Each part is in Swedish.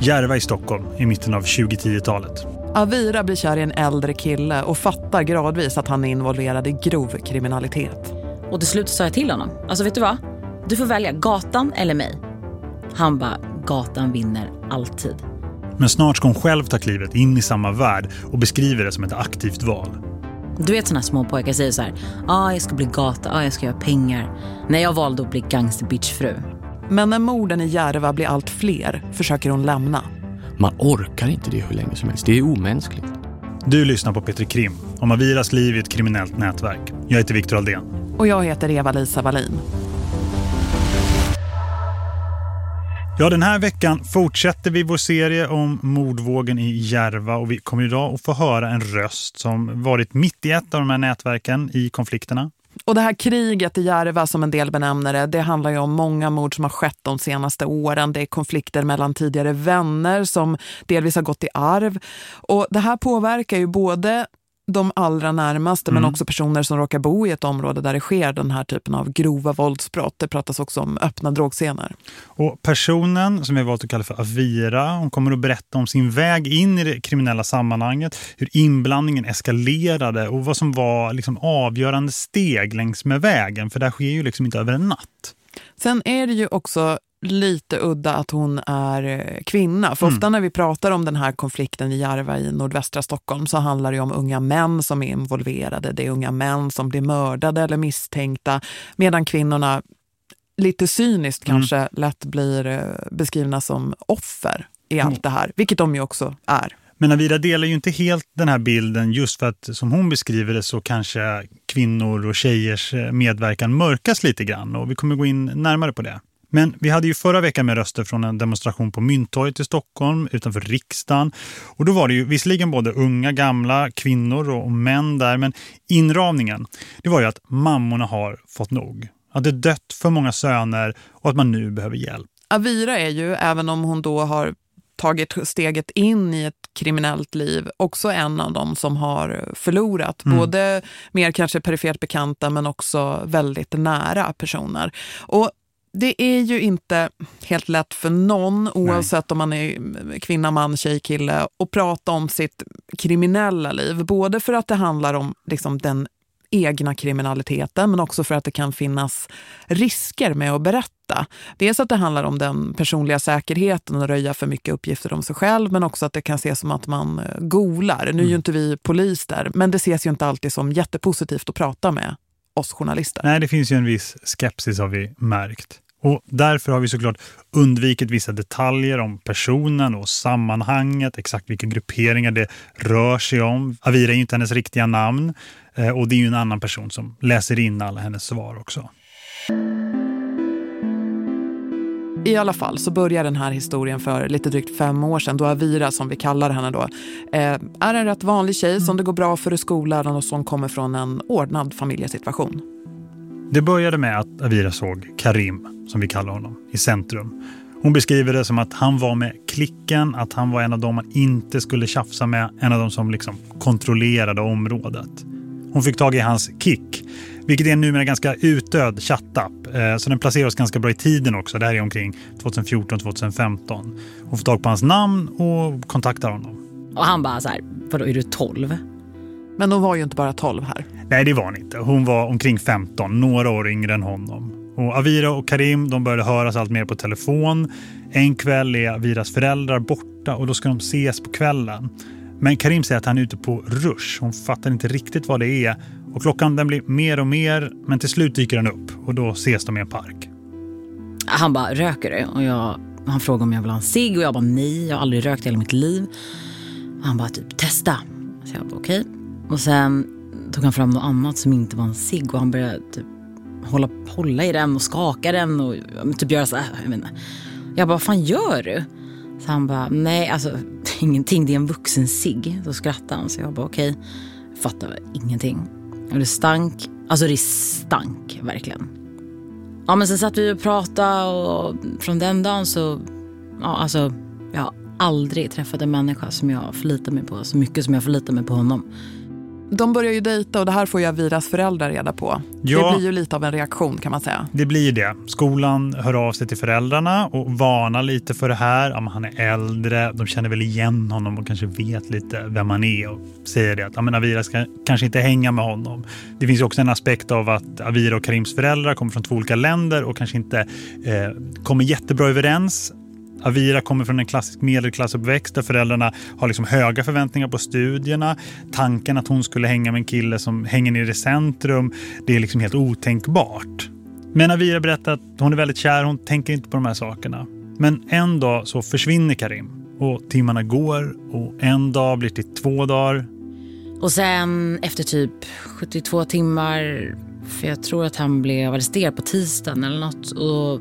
Järva i Stockholm i mitten av 2010-talet. Avira blir kär i en äldre kille och fattar gradvis att han är involverad i grov kriminalitet. Och till slut sa jag till honom, alltså vet du vad? Du får välja gatan eller mig. Han bara, gatan vinner alltid. Men snart ska hon själv ta klivet in i samma värld och beskriver det som ett aktivt val. Du vet såna små pojkar säger så här, ah, jag ska bli gata, ah, jag ska göra pengar. När jag valde att bli gangster bitchfru. Men när morden i Järva blir allt fler försöker hon lämna. Man orkar inte det hur länge som helst. Det är omänskligt. Du lyssnar på Petri Krim om Aviras liv i ett kriminellt nätverk. Jag heter Viktor Aldén. Och jag heter Eva-Lisa Wallin. Ja, den här veckan fortsätter vi vår serie om mordvågen i Järva och vi kommer idag att få höra en röst som varit mitt i ett av de här nätverken i konflikterna. Och det här kriget i Järva som en del benämner det, det handlar ju om många mord som har skett de senaste åren. Det är konflikter mellan tidigare vänner som delvis har gått i arv. Och det här påverkar ju både de allra närmaste mm. men också personer som råkar bo i ett område där det sker den här typen av grova våldsbrott. Det pratas också om öppna drogscener. Och personen som vi valt att kalla för Avira, hon kommer att berätta om sin väg in i det kriminella sammanhanget, hur inblandningen eskalerade och vad som var liksom avgörande steg längs med vägen. För det sker ju liksom inte över en natt. Sen är det ju också lite udda att hon är eh, kvinna. För mm. ofta när vi pratar om den här konflikten i Järva i nordvästra Stockholm så handlar det om unga män som är involverade. Det är unga män som blir mördade eller misstänkta medan kvinnorna lite cyniskt mm. kanske mm. lätt blir eh, beskrivna som offer i allt mm. det här, vilket de ju också är. Men Avira delar ju inte helt den här bilden just för att som hon beskriver det så kanske kvinnor och tjejers eh, medverkan mörkas lite grann och vi kommer gå in närmare på det. Men vi hade ju förra veckan med röster från en demonstration på Mynttorget i Stockholm utanför riksdagen. Och då var det ju visserligen både unga, gamla, kvinnor och män där. Men inramningen, det var ju att mammorna har fått nog. Att det dött för många söner och att man nu behöver hjälp. Avira är ju, även om hon då har tagit steget in i ett kriminellt liv också en av dem som har förlorat. Mm. Både mer kanske perifert bekanta men också väldigt nära personer. Och det är ju inte helt lätt för någon, oavsett Nej. om man är kvinna, man, tjej, kille, att prata om sitt kriminella liv. Både för att det handlar om liksom, den egna kriminaliteten men också för att det kan finnas risker med att berätta. Dels att det handlar om den personliga säkerheten och röja för mycket uppgifter om sig själv men också att det kan ses som att man eh, golar. Nu är ju mm. inte vi polis där men det ses ju inte alltid som jättepositivt att prata med oss journalister. Nej, det finns ju en viss skepsis har vi märkt. Och därför har vi såklart undvikit vissa detaljer om personen och sammanhanget, exakt vilka grupperingar det rör sig om. Avira är ju inte hennes riktiga namn eh, och det är ju en annan person som läser in alla hennes svar också. I alla fall så börjar den här historien för lite drygt fem år sedan då Avira, som vi kallar henne då, eh, är en rätt vanlig tjej som det går bra för i skolan och som kommer från en ordnad familjesituation. Det började med att Avira såg Karim, som vi kallar honom, i centrum. Hon beskriver det som att han var med klicken, att han var en av dem man inte skulle tjafsa med, en av dem som liksom kontrollerade området. Hon fick tag i hans kick, vilket är en numera ganska utdöd chattapp. Eh, så den placerar oss ganska bra i tiden också. Det här är omkring 2014-2015. Hon får tag på hans namn och kontaktar honom. Och han bara så här, vadå är du 12? Men de var ju inte bara 12 här. Nej, det var hon inte. Hon var omkring 15, några år yngre än honom. Och Avira och Karim de började höras allt mer på telefon. En kväll är Aviras föräldrar borta och då ska de ses på kvällen. Men Karim säger att han är ute på rush. Hon fattar inte riktigt vad det är. Och klockan den blir mer och mer, men till slut dyker han upp. Och då ses de i en park. Han bara, röker du? Och jag, han frågar om jag vill ha en cigg och jag bara, nej, jag har aldrig rökt i hela mitt liv. Han bara, typ, testa. Så jag bara, okej. Okay. Och sen tog han fram något annat som inte var en cigg och han började typ hålla, hålla i den och skaka den och typ göra så här. Jag, menar. jag bara, vad fan gör du? Så han bara, nej alltså ingenting, det är en vuxen cigg. Så skrattade han så jag bara, okej, okay. fattar ingenting. Och det stank, alltså det stank verkligen. Ja men sen satt vi och pratade och från den dagen så, ja alltså jag har aldrig träffat en människa som jag förlitar mig på så mycket som jag förlitar mig på honom. De börjar ju dejta och det här får ju Aviras föräldrar reda på. Ja, det blir ju lite av en reaktion kan man säga. Det blir det. Skolan hör av sig till föräldrarna och varnar lite för det här. Ja, han är äldre, de känner väl igen honom och kanske vet lite vem han är och säger det att ja, men Avira ska kanske inte hänga med honom. Det finns också en aspekt av att Avira och Karims föräldrar kommer från två olika länder och kanske inte eh, kommer jättebra överens. Avira kommer från en klassisk medelklassuppväxt där föräldrarna har liksom höga förväntningar på studierna. Tanken att hon skulle hänga med en kille som hänger ner i centrum, det är liksom helt otänkbart. Men Avira berättar att hon är väldigt kär, hon tänker inte på de här sakerna. Men en dag så försvinner Karim och timmarna går och en dag blir till två dagar. Och sen efter typ 72 timmar, för jag tror att han blev arresterad på tisdagen eller något. Och,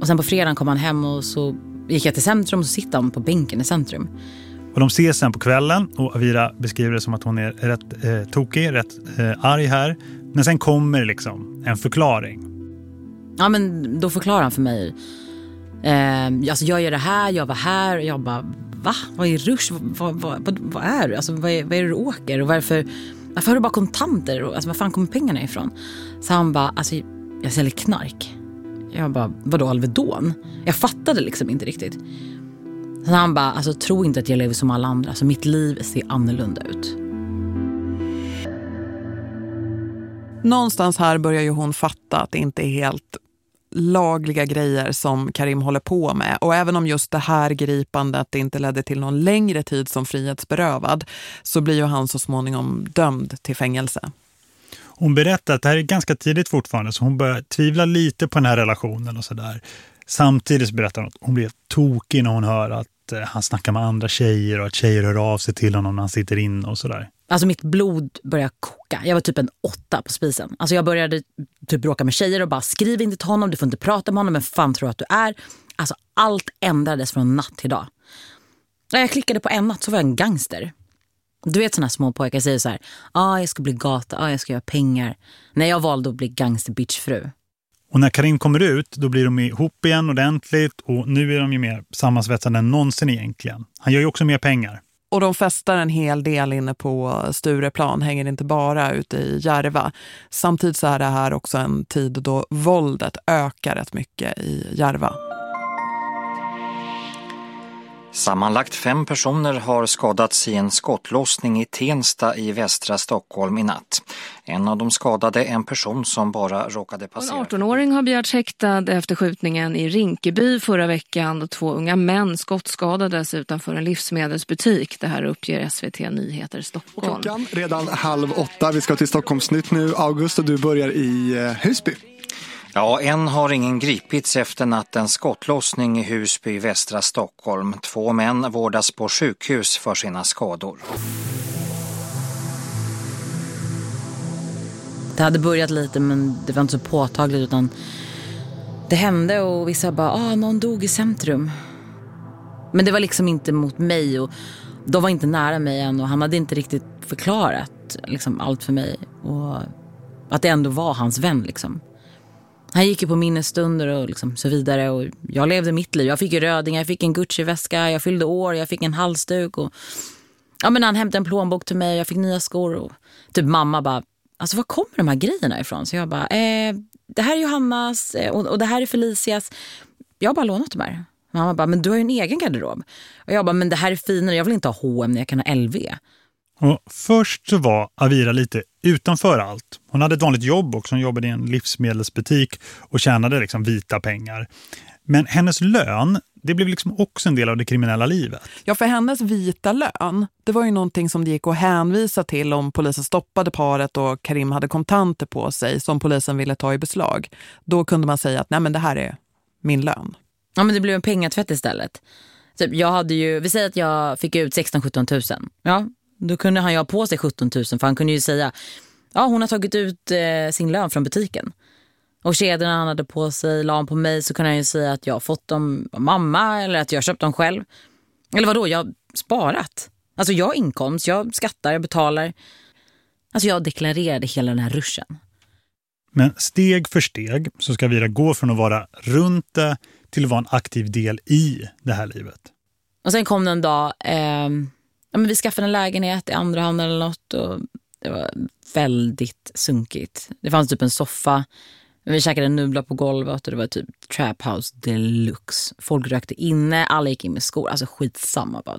och sen på fredagen kom han hem och så gick jag till centrum och så sitter han på bänken i centrum. Och de ses sen på kvällen och Avira beskriver det som att hon är rätt eh, tokig, rätt eh, arg här. Men sen kommer liksom en förklaring. Ja men då förklarar han för mig. Eh, alltså jag gör det här, jag var här och jag bara va? Vad är rush? Vad, vad, vad, vad är du? Alltså vad är, vad är det du åker? Och varför, varför har du bara kontanter? Alltså var fan kommer pengarna ifrån? Så han bara, alltså jag säljer knark. Jag bara, vadå Alvedon? Jag fattade liksom inte riktigt. Så han bara, alltså tro inte att jag lever som alla andra. Alltså mitt liv ser annorlunda ut. Någonstans här börjar ju hon fatta att det inte är helt lagliga grejer som Karim håller på med. Och även om just det här gripandet inte ledde till någon längre tid som frihetsberövad så blir ju han så småningom dömd till fängelse. Hon berättar att det här är ganska tidigt fortfarande så hon börjar tvivla lite på den här relationen och sådär. Samtidigt berättar hon att hon blir tokig när hon hör att eh, han snackar med andra tjejer och att tjejer hör av sig till honom när han sitter in och sådär. Alltså mitt blod började koka. Jag var typ en åtta på spisen. Alltså jag började typ bråka med tjejer och bara skriv inte till honom, du får inte prata med honom, men fan tror du att du är? Alltså allt ändrades från natt till dag. När jag klickade på en natt så var jag en gangster. Du vet såna små pojkar säger så här, ah, jag ska bli gata, ah, jag ska göra pengar. När jag valde att bli gangster bitchfru. Och när Karim kommer ut, då blir de ihop igen ordentligt och nu är de ju mer sammansvetsade än någonsin egentligen. Han gör ju också mer pengar. Och de festar en hel del inne på Stureplan, hänger inte bara ute i Järva. Samtidigt så är det här också en tid då våldet ökar rätt mycket i Järva. Sammanlagt fem personer har skadats i en skottlossning i Tensta i västra Stockholm i natt. En av de skadade är en person som bara råkade passera. En 18-åring har begärts häktad efter skjutningen i Rinkeby förra veckan då två unga män skottskadades utanför en livsmedelsbutik. Det här uppger SVT Nyheter Stockholm. Klockan redan halv åtta. Vi ska till Stockholmsnytt nu. August och du börjar i eh, Husby. Ja, än har ingen gripits efter nattens skottlossning i Husby i västra Stockholm. Två män vårdas på sjukhus för sina skador. Det hade börjat lite men det var inte så påtagligt utan det hände och vissa bara, ah, någon dog i centrum. Men det var liksom inte mot mig och de var inte nära mig än och han hade inte riktigt förklarat liksom, allt för mig. Och att det ändå var hans vän liksom. Han gick ju på minnesstunder och liksom så vidare. Och jag levde mitt liv. Jag fick ju rödingar, jag fick en Gucci-väska, jag fyllde år, jag fick en halsduk. Och, ja, men han hämtade en plånbok till mig, jag fick nya skor. Och, typ mamma bara, alltså var kommer de här grejerna ifrån? Så jag bara, eh, det här är Johannas eh, och, och det här är Felicias. Jag har bara lånat de här. Mamma bara, men du har ju en egen garderob. Och jag bara, men det här är finare, jag vill inte ha H&M när jag kan ha LV. Och först så var Avira lite utanför allt. Hon hade ett vanligt jobb också. Hon jobbade i en livsmedelsbutik och tjänade liksom vita pengar. Men hennes lön, det blev liksom också en del av det kriminella livet. Ja, för hennes vita lön, det var ju någonting som det gick att hänvisa till om polisen stoppade paret och Karim hade kontanter på sig som polisen ville ta i beslag. Då kunde man säga att nej men det här är min lön. Ja, men det blev en pengatvätt istället. Typ, jag hade ju, vi säger att jag fick ut 16-17 000. Ja, då kunde han ju ha på sig 17 000 för han kunde ju säga ja hon har tagit ut eh, sin lön från butiken. Och kedjorna han hade på sig, la han på mig så kunde han ju säga att jag har fått dem av mamma eller att jag köpt dem själv. Eller vad då? jag har sparat. Alltså jag har inkomst, jag skattar, jag betalar. Alltså jag deklarerade hela den här ruschen. Men steg för steg så ska Vira gå från att vara runt det till att vara en aktiv del i det här livet. Och sen kom det en dag... Eh, ja, men vi skaffade en lägenhet i andra hand eller något. Och Det var väldigt sunkigt. Det fanns typ en soffa. Vi käkade nudlar på golvet och det var typ trap house deluxe. Folk rökte inne, alla gick in med skor. Alltså skitsamma bara.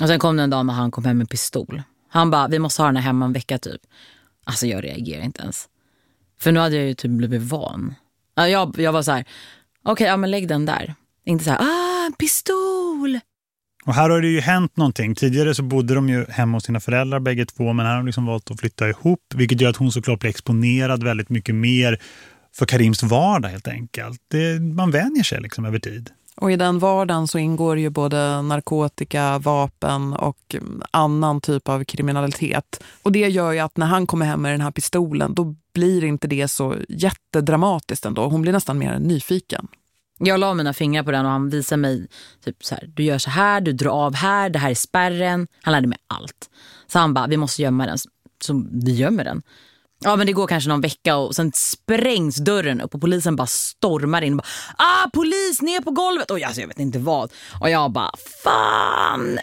Och sen kom det en dag när han kom hem med pistol. Han bara, vi måste ha den här hemma en vecka typ. Alltså jag reagerar inte ens. För nu hade jag ju typ blivit van. Jag, jag var så här, okej, okay, ja men lägg den där. Inte så här, ah, en pistol! Och här har det ju hänt någonting. Tidigare så bodde de ju hemma hos sina föräldrar bägge två men här har de liksom valt att flytta ihop vilket gör att hon såklart blir exponerad väldigt mycket mer för Karims vardag helt enkelt. Det, man vänjer sig liksom över tid. Och i den vardagen så ingår ju både narkotika, vapen och annan typ av kriminalitet. Och det gör ju att när han kommer hem med den här pistolen då blir inte det så jättedramatiskt ändå. Hon blir nästan mer nyfiken. Jag la mina fingrar på den och han visade mig typ så här, du gör så här, du drar av här, det här är spärren. Han lärde mig allt. Så han bara, vi måste gömma den. Så vi gömmer den. Ja men det går kanske någon vecka och sen sprängs dörren upp och polisen bara stormar in och bara Ah polis ner på golvet! Och alltså, jag vet inte vad. Och jag bara fan!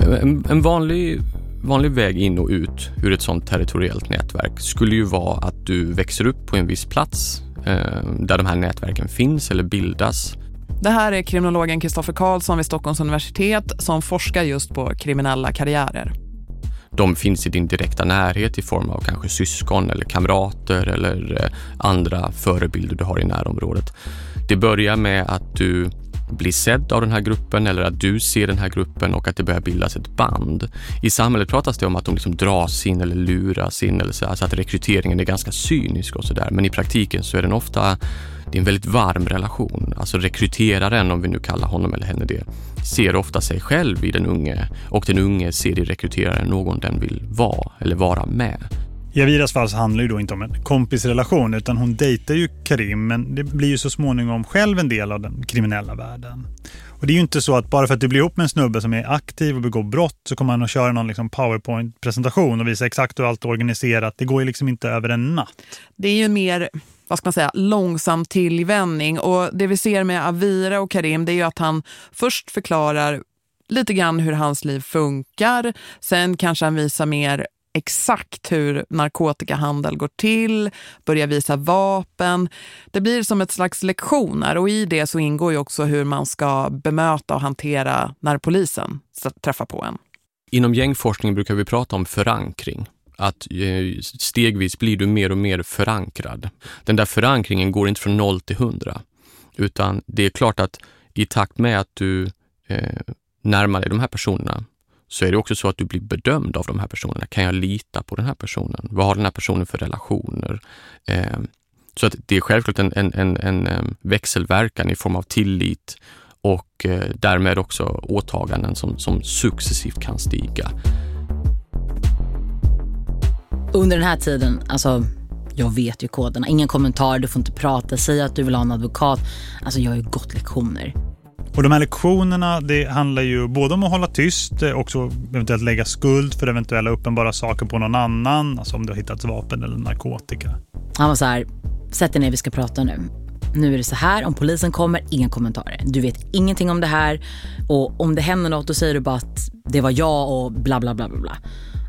En, en vanlig, vanlig väg in och ut ur ett sånt territoriellt nätverk skulle ju vara att du växer upp på en viss plats eh, där de här nätverken finns eller bildas det här är kriminologen Kristoffer Karlsson vid Stockholms universitet som forskar just på kriminella karriärer. De finns i din direkta närhet i form av kanske syskon eller kamrater eller eh, andra förebilder du har i närområdet. Det börjar med att du blir sedd av den här gruppen eller att du ser den här gruppen och att det börjar bildas ett band. I samhället pratas det om att de liksom dras in eller luras in eller så, alltså att rekryteringen är ganska cynisk och sådär. Men i praktiken så är den ofta det är en väldigt varm relation. Alltså rekryteraren, om vi nu kallar honom eller henne det, ser ofta sig själv i den unge och den unge ser i rekryteraren någon den vill vara eller vara med. I Aviras fall så handlar det då inte om en kompisrelation utan hon dejtar ju Karim men det blir ju så småningom själv en del av den kriminella världen. Och det är ju inte så att bara för att du blir ihop med en snubbe som är aktiv och begår brott så kommer han att köra någon liksom PowerPoint-presentation och visa exakt hur allt är organiserat. Det går ju liksom inte över en natt. Det är ju mer vad ska man säga, långsam tillvänning. Och det vi ser med Avira och Karim det är ju att han först förklarar lite grann hur hans liv funkar. Sen kanske han visar mer exakt hur narkotikahandel går till, börjar visa vapen. Det blir som ett slags lektioner och i det så ingår ju också hur man ska bemöta och hantera när polisen träffar på en. Inom gängforskning brukar vi prata om förankring att eh, stegvis blir du mer och mer förankrad. Den där förankringen går inte från noll till hundra, utan det är klart att i takt med att du eh, närmar dig de här personerna så är det också så att du blir bedömd av de här personerna. Kan jag lita på den här personen? Vad har den här personen för relationer? Eh, så att det är självklart en, en, en, en ehm, växelverkan i form av tillit och eh, därmed också åtaganden som, som successivt kan stiga. Under den här tiden, alltså jag vet ju koderna. Ingen kommentar, du får inte prata, Säg att du vill ha en advokat. Alltså jag har ju gått lektioner. Och de här lektionerna, det handlar ju både om att hålla tyst, eh, också eventuellt lägga skuld för eventuella uppenbara saker på någon annan. Alltså om det har hittats vapen eller narkotika. Han var så här, sätt dig ner, vi ska prata nu. Nu är det så här, om polisen kommer, inga kommentarer. Du vet ingenting om det här och om det händer något då säger du bara att det var jag och bla bla bla bla bla.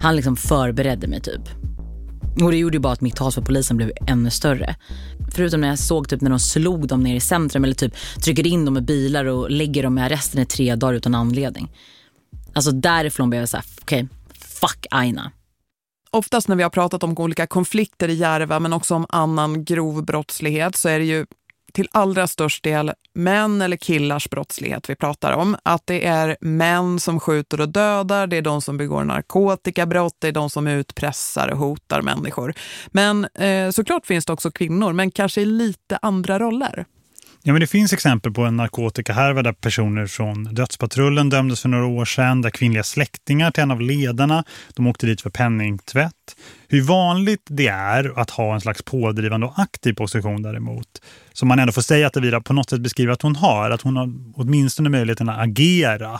Han liksom förberedde mig typ. Och det gjorde ju bara att mitt hat för polisen blev ännu större. Förutom när jag såg typ när de slog dem ner i centrum eller typ trycker in dem i bilar och lägger dem i arresten i tre dagar utan anledning. Alltså därifrån blev jag så här, okej, okay, fuck Aina. Oftast när vi har pratat om olika konflikter i Järva men också om annan grov brottslighet så är det ju till allra störst del män eller killars brottslighet vi pratar om. Att det är män som skjuter och dödar, det är de som begår narkotikabrott, det är de som utpressar och hotar människor. Men eh, såklart finns det också kvinnor, men kanske i lite andra roller. Ja, men det finns exempel på en narkotikahärva där personer från dödspatrullen dömdes för några år sedan, där kvinnliga släktingar till en av ledarna, de åkte dit för penningtvätt. Hur vanligt det är att ha en slags pådrivande och aktiv position däremot, som man ändå får säga att Evira på något sätt beskriver att hon har, att hon har åtminstone möjligheten att agera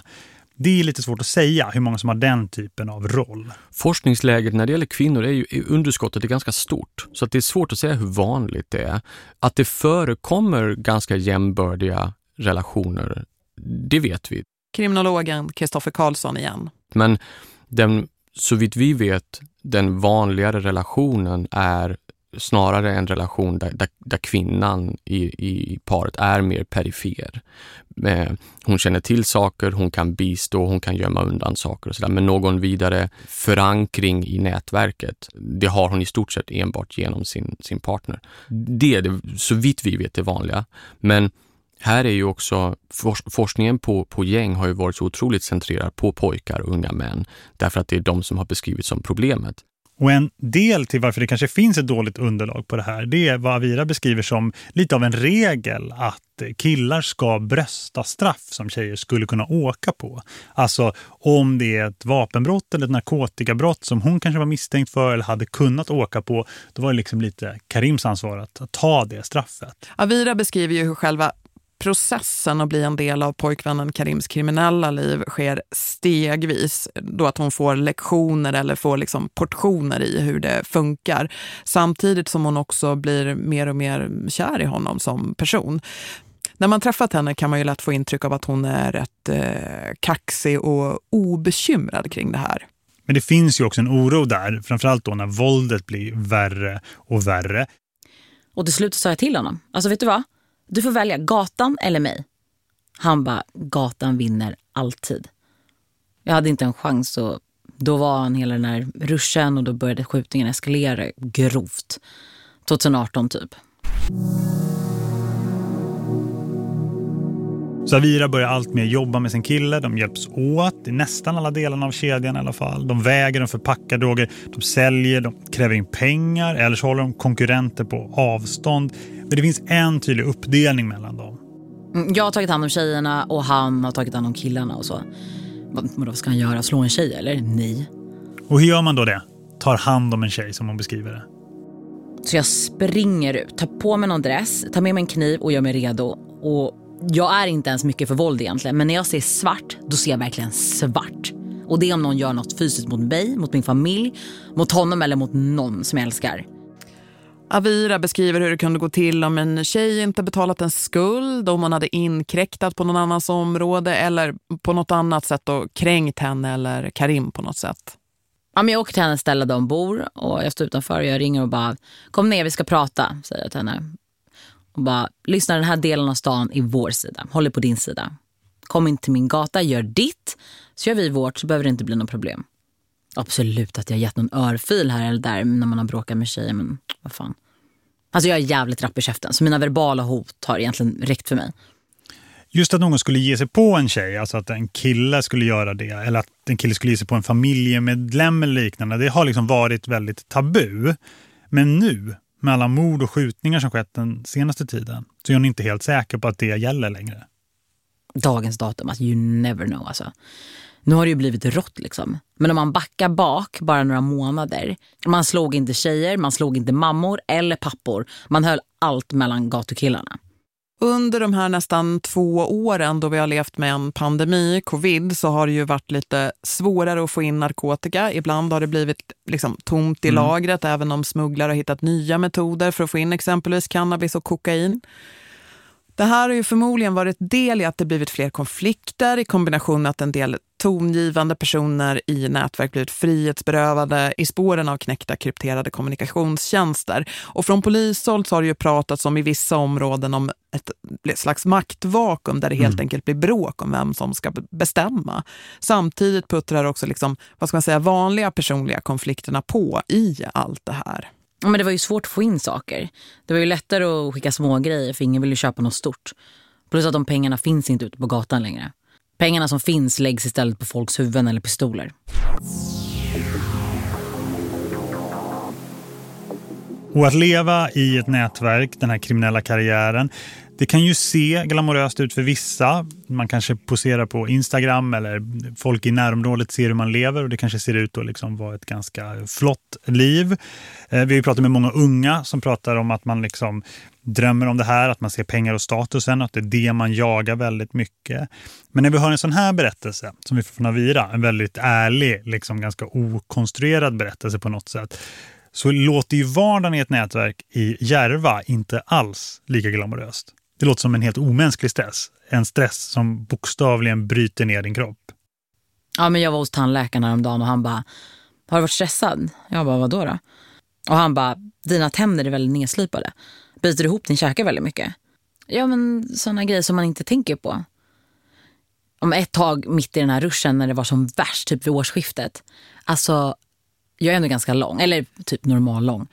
det är lite svårt att säga hur många som har den typen av roll. Forskningsläget när det gäller kvinnor är ju underskottet är ganska stort. Så att det är svårt att säga hur vanligt det är. Att det förekommer ganska jämbördiga relationer, det vet vi. kriminologen Kristoffer Karlsson igen. Men den, så vitt vi vet, den vanligare relationen är snarare en relation där, där, där kvinnan i, i paret är mer perifer. Eh, hon känner till saker, hon kan bistå, hon kan gömma undan saker och sådär. Men någon vidare förankring i nätverket, det har hon i stort sett enbart genom sin, sin partner. Det är det, så vitt vi vet, det vanliga. Men här är ju också forskningen på, på gäng har ju varit så otroligt centrerad på pojkar och unga män därför att det är de som har beskrivits som problemet. Och en del till varför det kanske finns ett dåligt underlag på det här det är vad Avira beskriver som lite av en regel att killar ska brösta straff som tjejer skulle kunna åka på. Alltså om det är ett vapenbrott eller ett narkotikabrott som hon kanske var misstänkt för eller hade kunnat åka på, då var det liksom lite Karims ansvar att, ta det straffet. Avira beskriver ju hur själva processen att bli en del av pojkvännen Karims kriminella liv sker stegvis. Då att hon får lektioner eller får liksom portioner i hur det funkar. Samtidigt som hon också blir mer och mer kär i honom som person. När man träffat henne kan man ju lätt få intryck av att hon är rätt eh, kaxig och obekymrad kring det här. Men det finns ju också en oro där, framförallt då när våldet blir värre och värre. Och till slut sa jag till honom, alltså vet du vad? Du får välja gatan eller mig. Han bara, gatan vinner alltid. Jag hade inte en chans och då var han hela den här ruschen och då började skjutningen eskalera grovt. 2018 typ. Savira börjar allt mer jobba med sin kille. De hjälps åt i nästan alla delarna av kedjan i alla fall. De väger, de förpackar droger, de säljer, de kräver in pengar eller så håller de konkurrenter på avstånd. Men det finns en tydlig uppdelning mellan dem. Mm, jag har tagit hand om tjejerna och han har tagit hand om killarna och så. Vad ska han göra? Slå en tjej eller? Nej. Och hur gör man då det? Tar hand om en tjej som hon beskriver det. Så jag springer ut, tar på mig någon dress, tar med mig en kniv och gör mig redo. Och jag är inte ens mycket för våld egentligen. Men när jag ser svart, då ser jag verkligen svart. Och det är om någon gör något fysiskt mot mig, mot min familj, mot honom eller mot någon som jag älskar. Avira beskriver hur det kunde gå till om en tjej inte betalat en skuld, om hon hade inkräktat på någon annans område eller på något annat sätt och kränkt henne eller Karim på något sätt. Ja, men jag åker till hennes ställe där hon bor och jag står utanför och jag ringer och bara kom ner vi ska prata, säger jag till henne. Och bara lyssna den här delen av stan är vår sida, håller på din sida. Kom in till min gata, gör ditt, så gör vi vårt så behöver det inte bli något problem. Absolut att jag gett någon örfil här eller där när man har bråkat med tjejer, men vad fan. Alltså jag är jävligt rapp i käften, så mina verbala hot har egentligen räckt för mig. Just att någon skulle ge sig på en tjej, alltså att en kille skulle göra det, eller att en kille skulle ge sig på en familjemedlem eller liknande, det har liksom varit väldigt tabu. Men nu, med alla mord och skjutningar som skett den senaste tiden, så är hon inte helt säker på att det gäller längre. Dagens datum, alltså you never know alltså. Nu har det ju blivit rått liksom. Men om man backar bak bara några månader. Man slog inte tjejer, man slog inte mammor eller pappor. Man höll allt mellan gatukillarna. Under de här nästan två åren då vi har levt med en pandemi, covid, så har det ju varit lite svårare att få in narkotika. Ibland har det blivit liksom tomt i mm. lagret, även om smugglare har hittat nya metoder för att få in exempelvis cannabis och kokain. Det här har ju förmodligen varit del i att det blivit fler konflikter i kombination med att en del tongivande personer i nätverk blivit frihetsberövade i spåren av knäckta krypterade kommunikationstjänster. Och från polishåll så har det ju pratats om i vissa områden om ett slags maktvakuum där det helt mm. enkelt blir bråk om vem som ska bestämma. Samtidigt puttrar också liksom, vad ska man säga, vanliga personliga konflikterna på i allt det här. Ja, men det var ju svårt att få in saker. Det var ju lättare att skicka små grejer för ingen vill ju köpa något stort. Plus att de pengarna finns inte ute på gatan längre. Pengarna som finns läggs istället på folks huvuden eller pistoler. Och att leva i ett nätverk, den här kriminella karriären, det kan ju se glamoröst ut för vissa. Man kanske poserar på Instagram eller folk i närområdet ser hur man lever och det kanske ser ut att liksom vara ett ganska flott liv. Eh, vi har pratat med många unga som pratar om att man liksom drömmer om det här, att man ser pengar och statusen, att det är det man jagar väldigt mycket. Men när vi hör en sån här berättelse som vi får från Avira, en väldigt ärlig, liksom ganska okonstruerad berättelse på något sätt, så låter ju vardagen i ett nätverk i Järva inte alls lika glamoröst. Det låter som en helt omänsklig stress. En stress som bokstavligen bryter ner din kropp. Ja, men jag var hos tandläkaren häromdagen och han bara, har du varit stressad? Jag bara, vadå då? Och han bara, dina tänder är väldigt nedslipade. Biter du ihop din käke väldigt mycket? Ja, men sådana grejer som man inte tänker på. Om ett tag mitt i den här ruschen när det var som värst, typ vid årsskiftet. Alltså, jag är ändå ganska lång, eller typ normal lång.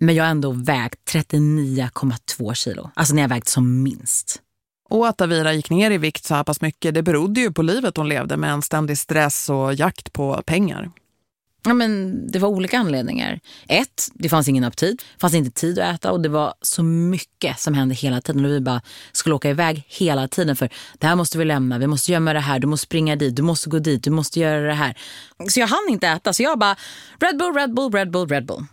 Men jag har ändå vägt 39,2 kilo. Alltså när jag vägt som minst. Och att Avira gick ner i vikt så här pass mycket, det berodde ju på livet hon levde med en ständig stress och jakt på pengar. Ja, men det var olika anledningar. Ett, det fanns ingen aptit, fanns inte tid att äta och det var så mycket som hände hela tiden. Och vi bara skulle åka iväg hela tiden för det här måste vi lämna, vi måste gömma det här, du måste springa dit, du måste gå dit, du måste göra det här. Så jag hann inte äta så jag bara Red Bull, Red Bull, Red Bull, Red Bull.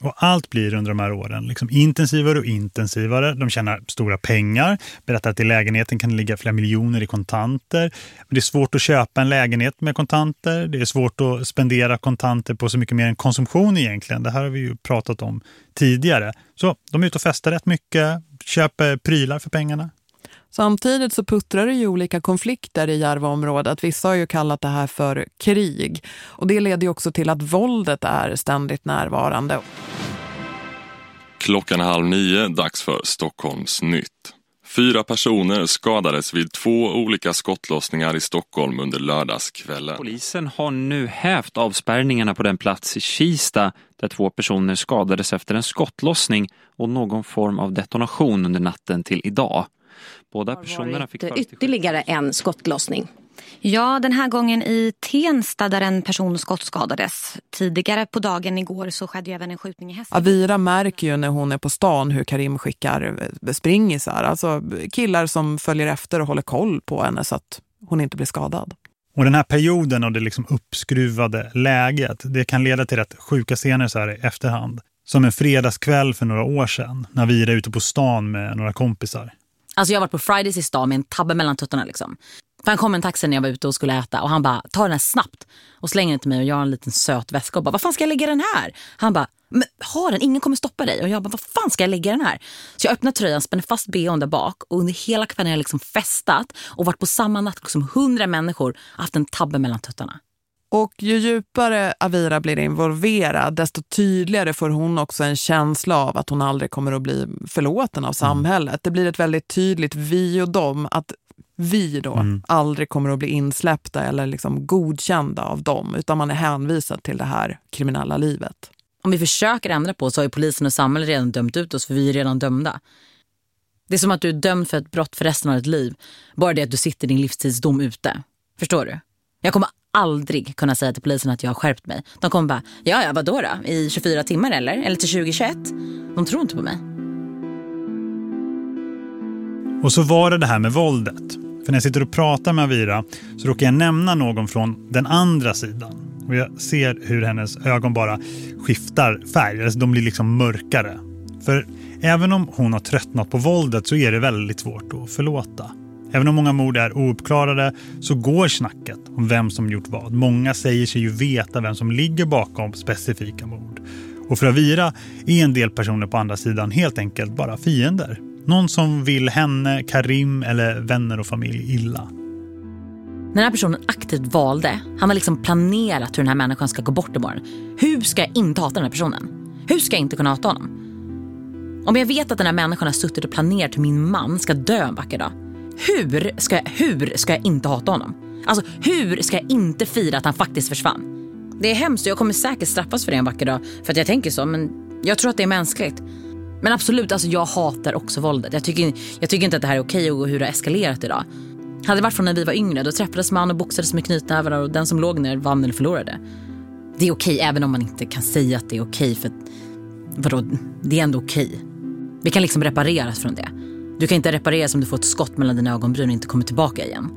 Och allt blir under de här åren liksom intensivare och intensivare. De tjänar stora pengar. Berättar att i lägenheten kan det ligga flera miljoner i kontanter. Men det är svårt att köpa en lägenhet med kontanter. Det är svårt att spendera kontanter på så mycket mer än konsumtion egentligen. Det här har vi ju pratat om tidigare. Så de är ute och festar rätt mycket. Köper prylar för pengarna. Samtidigt så puttrar det ju olika konflikter i Järvaområdet. Vissa har ju kallat det här för krig. Och det leder ju också till att våldet är ständigt närvarande. Klockan är halv nio, dags för Stockholms nytt. Fyra personer skadades vid två olika skottlossningar i Stockholm under lördagskvällen. Polisen har nu hävt avspärrningarna på den plats i Kista där två personer skadades efter en skottlossning och någon form av detonation under natten till idag. Båda personerna fick ytterligare en skottlossning. Ja, den här gången i Tensta där en person skottskadades. Tidigare på dagen igår så skedde även en skjutning i Hässelby. Avira märker ju när hon är på stan hur Karim skickar springisar. Alltså killar som följer efter och håller koll på henne så att hon inte blir skadad. Och den här perioden och det liksom uppskruvade läget, det kan leda till rätt sjuka scener så här i efterhand. Som en fredagskväll för några år sedan när vi är ute på stan med några kompisar. Alltså jag har varit på Fridays i stan med en tabbe mellan tuttarna liksom. För han kom en taxi när jag var ute och skulle äta och han bara, ta den här snabbt. Och slänger den till mig och jag har en liten söt väska och bara, vad fan ska jag lägga den här? Han bara, men ha den, ingen kommer stoppa dig. Och jag bara, vad fan ska jag lägga den här? Så jag öppnar tröjan, spänner fast bhn där bak och under hela kvällen har jag liksom festat och varit på samma natt som hundra människor haft en tabbe mellan tuttarna. Och ju djupare Avira blir involverad, desto tydligare får hon också en känsla av att hon aldrig kommer att bli förlåten av mm. samhället. Mm. Det blir ett väldigt tydligt vi och dem, att vi då mm. aldrig kommer att bli insläppta eller liksom godkända av dem, utan man är hänvisad till det här kriminella livet. Om vi försöker ändra på så har ju polisen och samhället redan dömt ut oss för vi är redan dömda. Det är som att du är dömd för ett brott för resten av ditt liv. Bara det att du sitter din livstidsdom ute. Förstår du? Jag kommer aldrig kunna säga till polisen att jag har skärpt mig. De kommer bara, ja ja vadå då? I 24 timmar eller? Eller till 2021? De tror inte på mig. Och så var det det här med våldet. För när jag sitter och pratar med Avira så råkar jag nämna någon från den andra sidan. Och jag ser hur hennes ögon bara skiftar färg. Alltså de blir liksom mörkare. För även om hon har tröttnat på våldet så är det väldigt svårt att förlåta. Även om många mord är ouppklarade så går snacket om vem som gjort vad. Många säger sig ju veta vem som ligger bakom specifika mord. Och för Avira är en del personer på andra sidan helt enkelt bara fiender. Någon som vill henne, Karim eller vänner och familj illa. När den här personen aktivt valde, han har liksom planerat hur den här människan ska gå bort imorgon. Hur ska jag inte hata den här personen? Hur ska jag inte kunna hata honom? Om jag vet att den här människan har suttit och planerat hur min man ska dö en vacker dag hur ska, jag, hur ska jag inte hata honom? Alltså hur ska jag inte fira att han faktiskt försvann? Det är hemskt och jag kommer säkert straffas för det en vacker dag. För att jag tänker så, men jag tror att det är mänskligt. Men absolut, alltså jag hatar också våldet. Jag tycker, jag tycker inte att det här är okej och hur det har eskalerat idag. Hade det varit från när vi var yngre, då träffades man och boxades med knytnävar och den som låg ner vann eller förlorade. Det är okej även om man inte kan säga att det är okej för vadå, det är ändå okej. Vi kan liksom repareras från det. Du kan inte reparera som du får ett skott mellan dina ögonbryn och inte kommer tillbaka igen.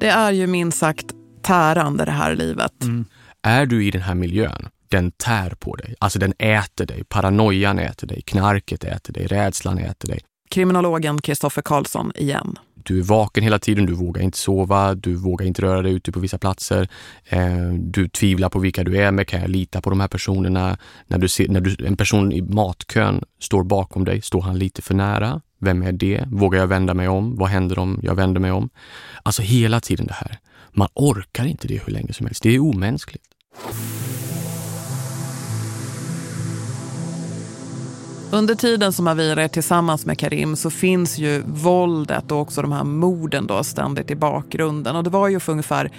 Det är ju minst sagt tärande det här livet. Mm. Är du i den här miljön, den tär på dig. Alltså den äter dig. Paranoian äter dig. Knarket äter dig. Rädslan äter dig. Kriminologen Kristoffer Karlsson igen du är vaken hela tiden, du vågar inte sova, du vågar inte röra dig ute på vissa platser. Eh, du tvivlar på vilka du är med, kan jag lita på de här personerna? När, du ser, när du, en person i matkön står bakom dig, står han lite för nära? Vem är det? Vågar jag vända mig om? Vad händer om jag vänder mig om? Alltså hela tiden det här. Man orkar inte det hur länge som helst. Det är omänskligt. Under tiden som Avira är tillsammans med Karim så finns ju våldet och också de här morden då ständigt i bakgrunden. Och det var ju för ungefär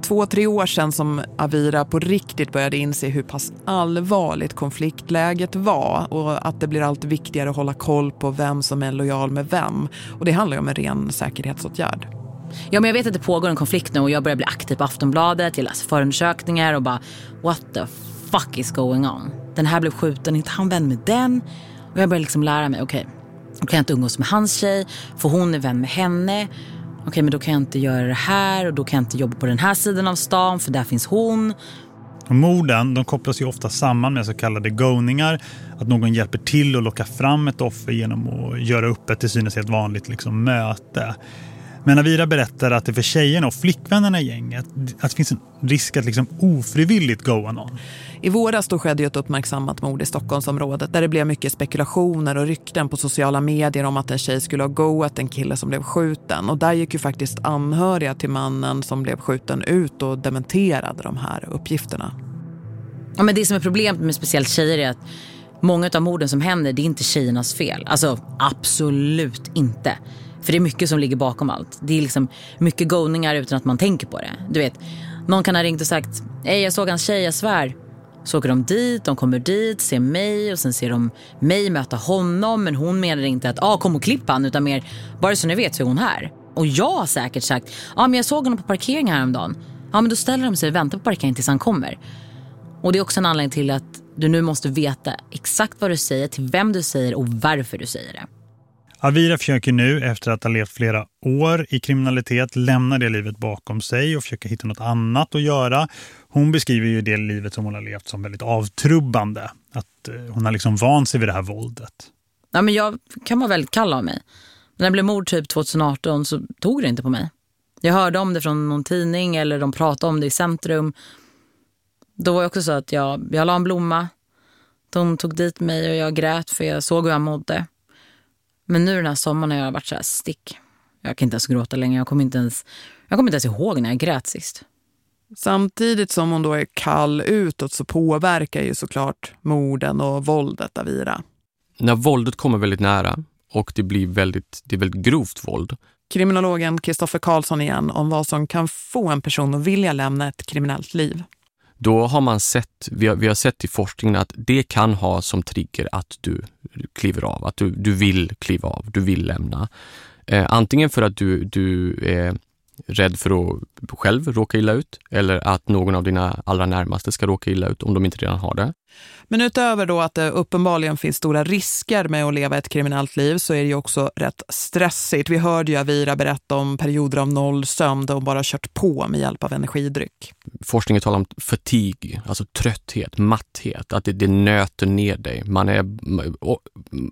två, tre år sedan som Avira på riktigt började inse hur pass allvarligt konfliktläget var och att det blir allt viktigare att hålla koll på vem som är lojal med vem. Och det handlar ju om en ren säkerhetsåtgärd. Ja, men jag vet att det pågår en konflikt nu och jag börjar bli aktiv på Aftonbladet. Jag läser förundersökningar och bara what the fuck is going on? Den här blev skjuten, inte han vän med den. Och jag började liksom lära mig, okej, okay, då kan jag inte umgås med hans tjej, för hon är vän med henne. Okej, okay, men då kan jag inte göra det här och då kan jag inte jobba på den här sidan av stan för där finns hon. Och morden de kopplas ju ofta samman med så kallade goningar. Att någon hjälper till att locka fram ett offer genom att göra upp ett till synes helt vanligt liksom, möte. Men Avira berättar att det för tjejerna och flickvännerna i gänget att det finns en risk att liksom ofrivilligt goa någon. I våras då skedde ett uppmärksammat mord i Stockholmsområdet där det blev mycket spekulationer och rykten på sociala medier om att en tjej skulle ha goat en kille som blev skjuten. Och där gick ju faktiskt anhöriga till mannen som blev skjuten ut och dementerade de här uppgifterna. Ja, men det som är problemet med speciellt tjejer är att många av morden som händer det är inte tjejernas fel. Alltså absolut inte. För det är mycket som ligger bakom allt. Det är liksom mycket goningar utan att man tänker på det. Du vet, någon kan ha ringt och sagt Ej, jag såg hans tjej, jag svär. Så åker de dit, de kommer dit, ser mig och sen ser de mig möta honom. Men hon menar inte att ah, kom och klipp han utan mer bara så ni vet så är hon här. Och jag har säkert sagt ja ah, men jag såg honom på parkeringen häromdagen. Ja men då ställer de sig och väntar på parkeringen tills han kommer. Och det är också en anledning till att du nu måste veta exakt vad du säger, till vem du säger och varför du säger det. Avira försöker nu, efter att ha levt flera år i kriminalitet, lämna det livet bakom sig och försöka hitta något annat att göra. Hon beskriver ju det livet som hon har levt som väldigt avtrubbande. Att eh, hon har liksom vant sig vid det här våldet. Ja, men jag kan vara väldigt kall av mig. När det blev mord typ 2018 så tog det inte på mig. Jag hörde om det från någon tidning eller de pratade om det i centrum. Då var det också så att jag, jag la en blomma. De tog dit mig och jag grät för jag såg hur jag mådde. Men nu den här sommaren har jag varit så här stick. Jag kan inte ens gråta längre. Jag kommer inte ens, jag kommer inte ens ihåg när jag grät sist. Samtidigt som hon då är kall utåt så påverkar ju såklart morden och våldet Avira. När våldet kommer väldigt nära och det blir väldigt, det är väldigt grovt våld. Kriminologen Kristoffer Karlsson igen om vad som kan få en person att vilja lämna ett kriminellt liv. Då har man sett, vi har, vi har sett i forskningen att det kan ha som trigger att du kliver av, att du, du vill kliva av, du vill lämna. Eh, antingen för att du, du är rädd för att själv råka illa ut eller att någon av dina allra närmaste ska råka illa ut om de inte redan har det. Men utöver då att det uppenbarligen finns stora risker med att leva ett kriminellt liv så är det ju också rätt stressigt. Vi hörde ju Avira berätta om perioder av noll sömn där hon bara kört på med hjälp av energidryck. Forskningen talar om fatig, alltså trötthet, matthet, att det, det nöter ner dig. Man, är,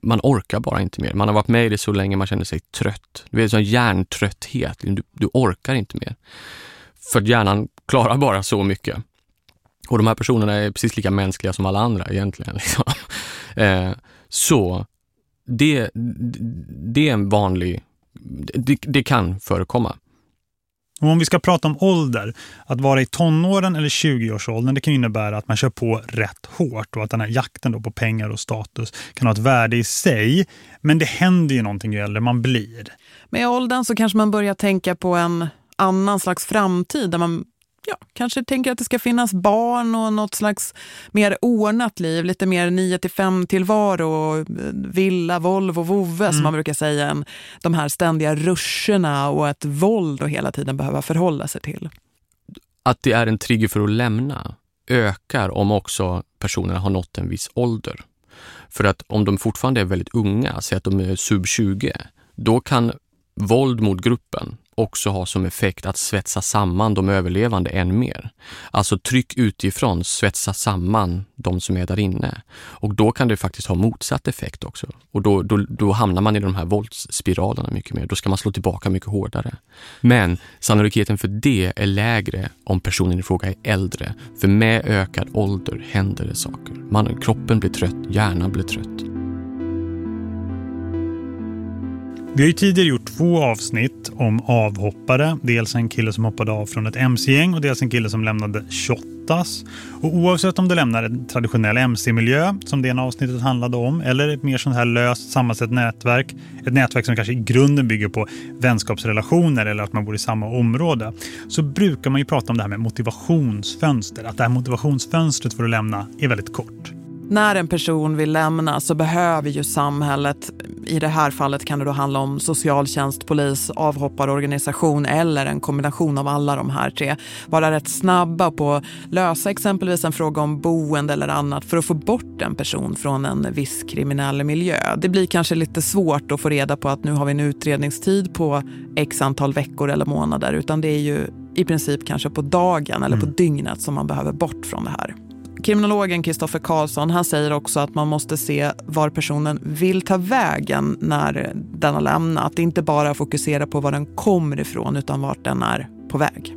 man orkar bara inte mer. Man har varit med i det så länge man känner sig trött. Det är en hjärntrötthet, du, du orkar inte mer. För hjärnan klarar bara så mycket. Och de här personerna är precis lika mänskliga som alla andra egentligen. Liksom. Eh, så det, det är en vanlig, det, det kan förekomma. Och om vi ska prata om ålder, att vara i tonåren eller 20-årsåldern det kan innebära att man kör på rätt hårt och att den här jakten då på pengar och status kan ha ett värde i sig. Men det händer ju någonting ju äldre man blir. Med åldern så kanske man börjar tänka på en annan slags framtid där man ja, kanske tänker att det ska finnas barn och något slags mer ordnat liv, lite mer 9 till 5 tillvaro, eh, villa, Volvo, vovve mm. som man brukar säga, än de här ständiga ruscherna och ett våld och hela tiden behöva förhålla sig till. Att det är en trigger för att lämna ökar om också personerna har nått en viss ålder. För att om de fortfarande är väldigt unga, säg att de är sub 20, då kan våld mot gruppen också ha som effekt att svetsa samman de överlevande än mer. Alltså tryck utifrån svetsa samman de som är där inne. Och då kan det faktiskt ha motsatt effekt också. Och då, då, då hamnar man i de här våldsspiralerna mycket mer. Då ska man slå tillbaka mycket hårdare. Men sannolikheten för det är lägre om personen i fråga är äldre. För med ökad ålder händer det saker. Man, kroppen blir trött, hjärnan blir trött. Vi har ju tidigare gjort två avsnitt om avhoppare. Dels en kille som hoppade av från ett MC-gäng och dels en kille som lämnade Shottaz. Och oavsett om du lämnar en traditionell MC-miljö som det ena avsnittet handlade om eller ett mer sånt här löst sammansatt nätverk. Ett nätverk som kanske i grunden bygger på vänskapsrelationer eller att man bor i samma område. Så brukar man ju prata om det här med motivationsfönster. Att det här motivationsfönstret för att lämna är väldigt kort. När en person vill lämna så behöver ju samhället, i det här fallet kan det då handla om socialtjänst, polis, avhopparorganisation eller en kombination av alla de här tre, vara rätt snabba på att lösa exempelvis en fråga om boende eller annat för att få bort en person från en viss kriminell miljö. Det blir kanske lite svårt att få reda på att nu har vi en utredningstid på x antal veckor eller månader utan det är ju i princip kanske på dagen eller på mm. dygnet som man behöver bort från det här. Kriminologen Kristoffer Karlsson han säger också att man måste se var personen vill ta vägen när den har lämnat. Inte bara fokusera på var den kommer ifrån utan vart den är på väg.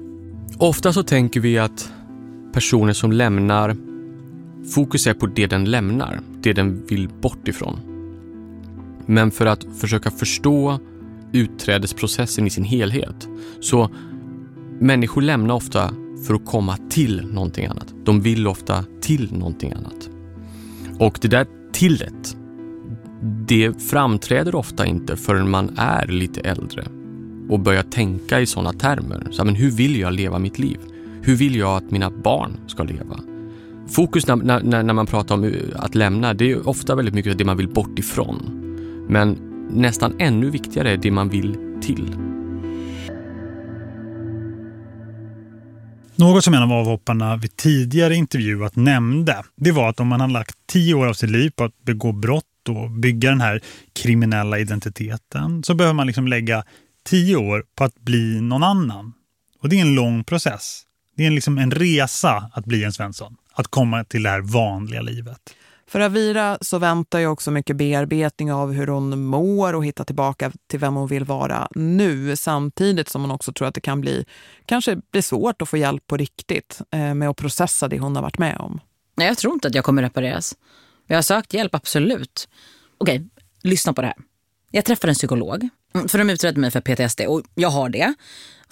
Ofta så tänker vi att personer som lämnar fokus är på det den lämnar, det den vill bort ifrån. Men för att försöka förstå utträdesprocessen i sin helhet så människor lämnar ofta för att komma till någonting annat. De vill ofta till någonting annat. Och det där tillet, det framträder ofta inte förrän man är lite äldre och börjar tänka i sådana termer. Så, men hur vill jag leva mitt liv? Hur vill jag att mina barn ska leva? Fokus när, när, när man pratar om eh, att lämna, det är ofta väldigt mycket det man vill bort ifrån. Men nästan ännu viktigare är det man vill till. Något som en av avhopparna vid tidigare intervjuat nämnde, det var att om man har lagt tio år av sitt liv på att begå brott och bygga den här kriminella identiteten så behöver man liksom lägga tio år på att bli någon annan. Och det är en lång process. Det är liksom en resa att bli en Svensson. Att komma till det här vanliga livet. För Avira så väntar ju också mycket bearbetning av hur hon mår och hitta tillbaka till vem hon vill vara nu. Samtidigt som hon också tror att det kan bli, kanske bli svårt att få hjälp på riktigt eh, med att processa det hon har varit med om. Nej, jag tror inte att jag kommer repareras. Jag har sökt hjälp, absolut. Okej, lyssna på det här. Jag träffade en psykolog. Mm, för de utredde mig för PTSD och jag har det.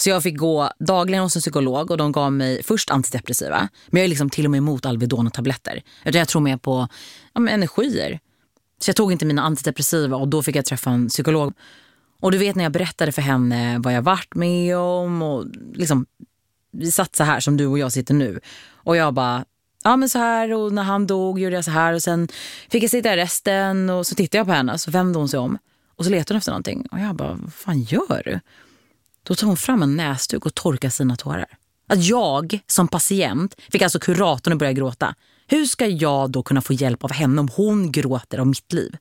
Så jag fick gå dagligen hos en psykolog och de gav mig först antidepressiva. Men jag är liksom till och med emot Alvedon och tabletter. Jag tror mer på ja, energier. Så jag tog inte mina antidepressiva och då fick jag träffa en psykolog. Och du vet när jag berättade för henne vad jag varit med om och liksom vi satt så här som du och jag sitter nu. Och jag bara, ja men så här och när han dog gjorde jag så här och sen fick jag sitta i arresten och så tittade jag på henne så vände hon sig om. Och så letade hon efter någonting. Och jag bara, vad fan gör du? Då tar hon fram en näsduk och torkar sina tårar. Att jag som patient fick alltså kuratorn att börja gråta. Hur ska jag då kunna få hjälp av henne om hon gråter av mitt liv?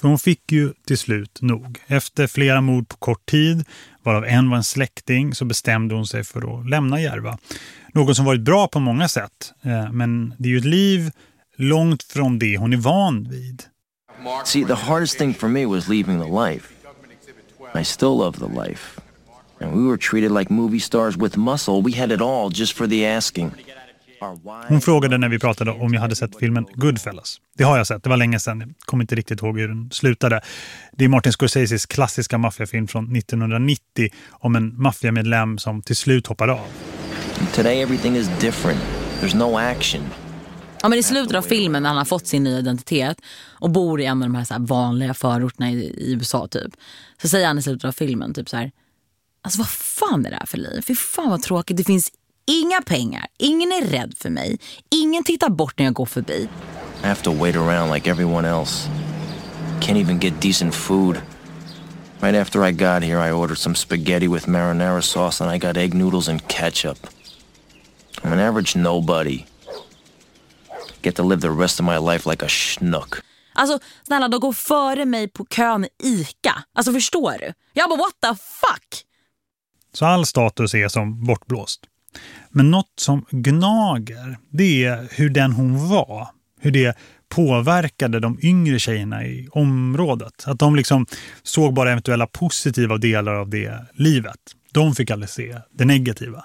För hon fick ju till slut nog. Efter flera mord på kort tid, varav en var en släkting, så bestämde hon sig för att lämna Järva. Något som varit bra på många sätt. Eh, men det är ju ett liv långt från det hon är van vid. See, the hardest thing for me was leaving the life. I still love the life. And we were treated like movie stars with muscle. We had it all just for the asking. Hon frågade när vi pratade om jag hade sett filmen Goodfellas. Det har jag sett, det var länge sedan. Jag kommer inte riktigt ihåg hur den slutade. Det är Martin Scorseses klassiska maffiafilm från 1990 om en maffiamedlem som till slut hoppar av. Today everything is different. There's no action. Ja, men I slutet av filmen när han har fått sin nya identitet och bor i en av de här, så här vanliga förorterna i, i, USA typ. Så säger han i slutet av filmen typ så här. Alltså vad fan är det här för liv? Fy fan vad tråkigt. Det finns inga pengar. Ingen är rädd för mig. Ingen tittar bort när jag går förbi. I have to wait around like everyone else. Can't even get decent food. Right after I got here I ordered some spaghetti with marinara sauce and I got egg noodles and ketchup. I'm an average nobody. Get to live the rest of my life like a schnook. Alltså snälla, de går före mig på kön i ICA. Alltså förstår du? Jag bara what the fuck? Så all status är som bortblåst. Men något som gnager, det är hur den hon var. Hur det påverkade de yngre tjejerna i området. Att de liksom såg bara eventuella positiva delar av det livet. De fick aldrig se det negativa.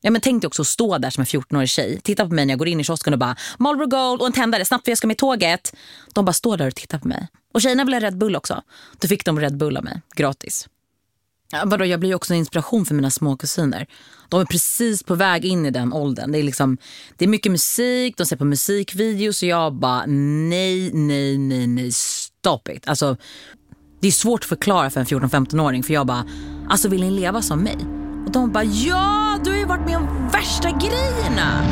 Ja, men tänk dig också att stå där som en 14-årig tjej. Titta på mig när jag går in i kiosken och bara Marlboro Gold och en tändare, snabbt för jag ska med tåget. De bara står där och tittar på mig. Och tjejerna vill ha Red Bull också. Då fick de Red Bull av mig, gratis. Ja, vadå, jag blir också en inspiration för mina små kusiner. De är precis på väg in i den åldern. Det är, liksom, det är mycket musik, de ser på musikvideos och jag bara nej, nej, nej, nej, stop it. Alltså, det är svårt att förklara för en 14-15-åring för jag bara, alltså vill ni leva som mig? Och de bara, ja, du har ju varit med om värsta grejerna.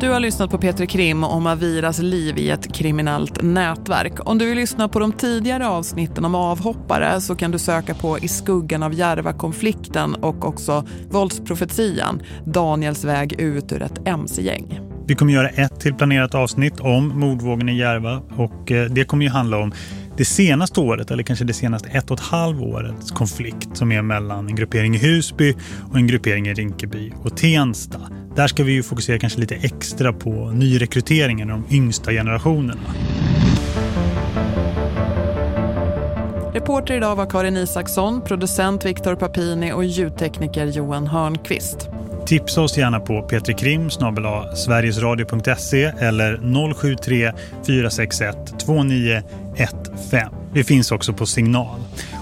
Du har lyssnat på Peter Krim om Aviras liv i ett kriminellt nätverk. Om du vill lyssna på de tidigare avsnitten om avhoppare så kan du söka på I skuggan av Järva-konflikten och också Våldsprofetian, Daniels väg ut ur ett mc-gäng. Vi kommer göra ett till planerat avsnitt om mordvågen i Järva och eh, det kommer ju handla om det senaste året, eller kanske det senaste ett och ett halvt årets konflikt som är mellan en gruppering i Husby och en gruppering i Rinkeby och Tensta. Där ska vi ju fokusera kanske lite extra på nyrekryteringen av de yngsta generationerna. Reporter idag var Karin Isaksson, producent Viktor Papini och ljudtekniker Johan Hörnqvist. Tipsa oss gärna på petrikrim sverigesradio.se eller 073 461 2915. Vi finns också på signal.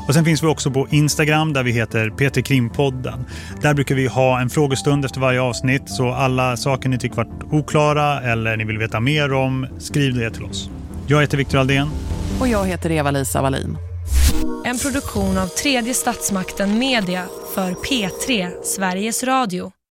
Och sen finns vi också på Instagram där vi heter Peter Krimpodden. Där brukar vi ha en frågestund efter varje avsnitt så alla saker ni tycker varit oklara eller ni vill veta mer om, skriv det till oss. Jag heter Viktor Aldén. Och jag heter Eva-Lisa Wallin. En produktion av tredje statsmakten Media för P3, Sveriges Radio.